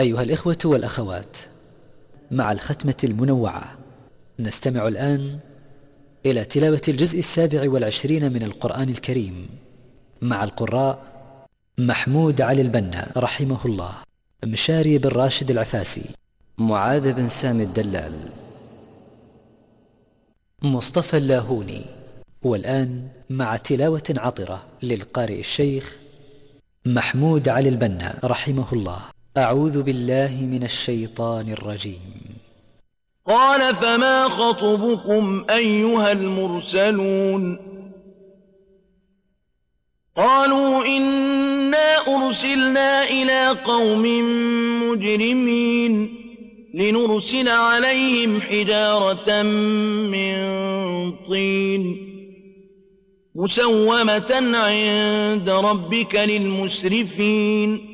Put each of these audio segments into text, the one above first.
أيها الإخوة والأخوات مع الختمة المنوعة نستمع الآن إلى تلاوة الجزء السابع والعشرين من القرآن الكريم مع القراء محمود علي البنا رحمه الله مشاري بن راشد العفاسي معاذ بن سامي الدلال مصطفى اللاهوني والآن مع تلاوة عطرة للقارئ الشيخ محمود علي البنا رحمه الله. أعوذ بالله من الشيطان الرجيم. قال فما خطبكم أيها المرسلون؟ قالوا إنا أرسلنا إلى قوم مجرمين لنرسل عليهم حجارة من طين مسومة عند ربك للمسرفين.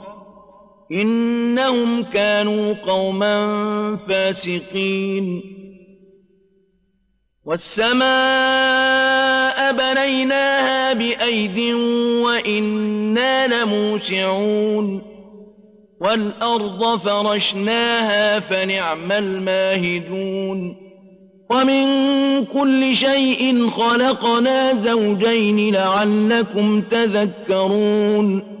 إنهم كانوا قوما فاسقين. والسماء بنيناها بأيد وإنا لموسعون. والأرض فرشناها فنعم الماهدون. ومن كل شيء خلقنا زوجين لعلكم تذكرون.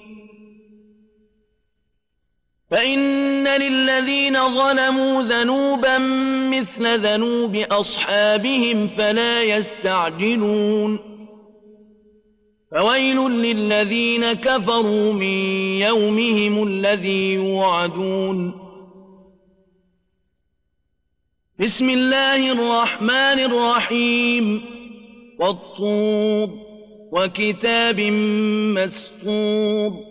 فإن للذين ظلموا ذنوبا مثل ذنوب أصحابهم فلا يستعجلون فويل للذين كفروا من يومهم الذي يوعدون بسم الله الرحمن الرحيم والطور وكتاب مسطور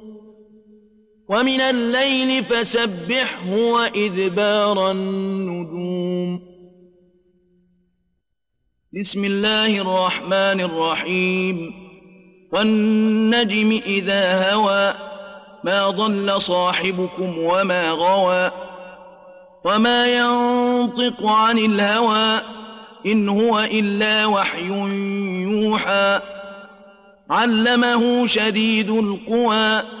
ومن الليل فسبحه وإذبار النجوم. بسم الله الرحمن الرحيم. والنجم إذا هوى ما ضل صاحبكم وما غوى وما ينطق عن الهوى إن هو إلا وحي يوحى. علمه شديد القوى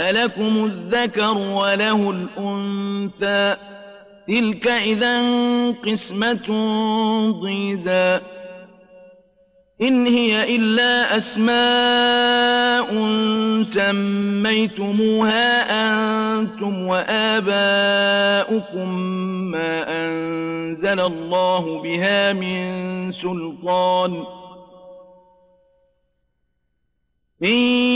ألكم الذكر وله الأنثى تلك إذا قسمة ضيدا إن هي إلا أسماء سميتموها أنتم وآباؤكم ما أنزل الله بها من سلطان إن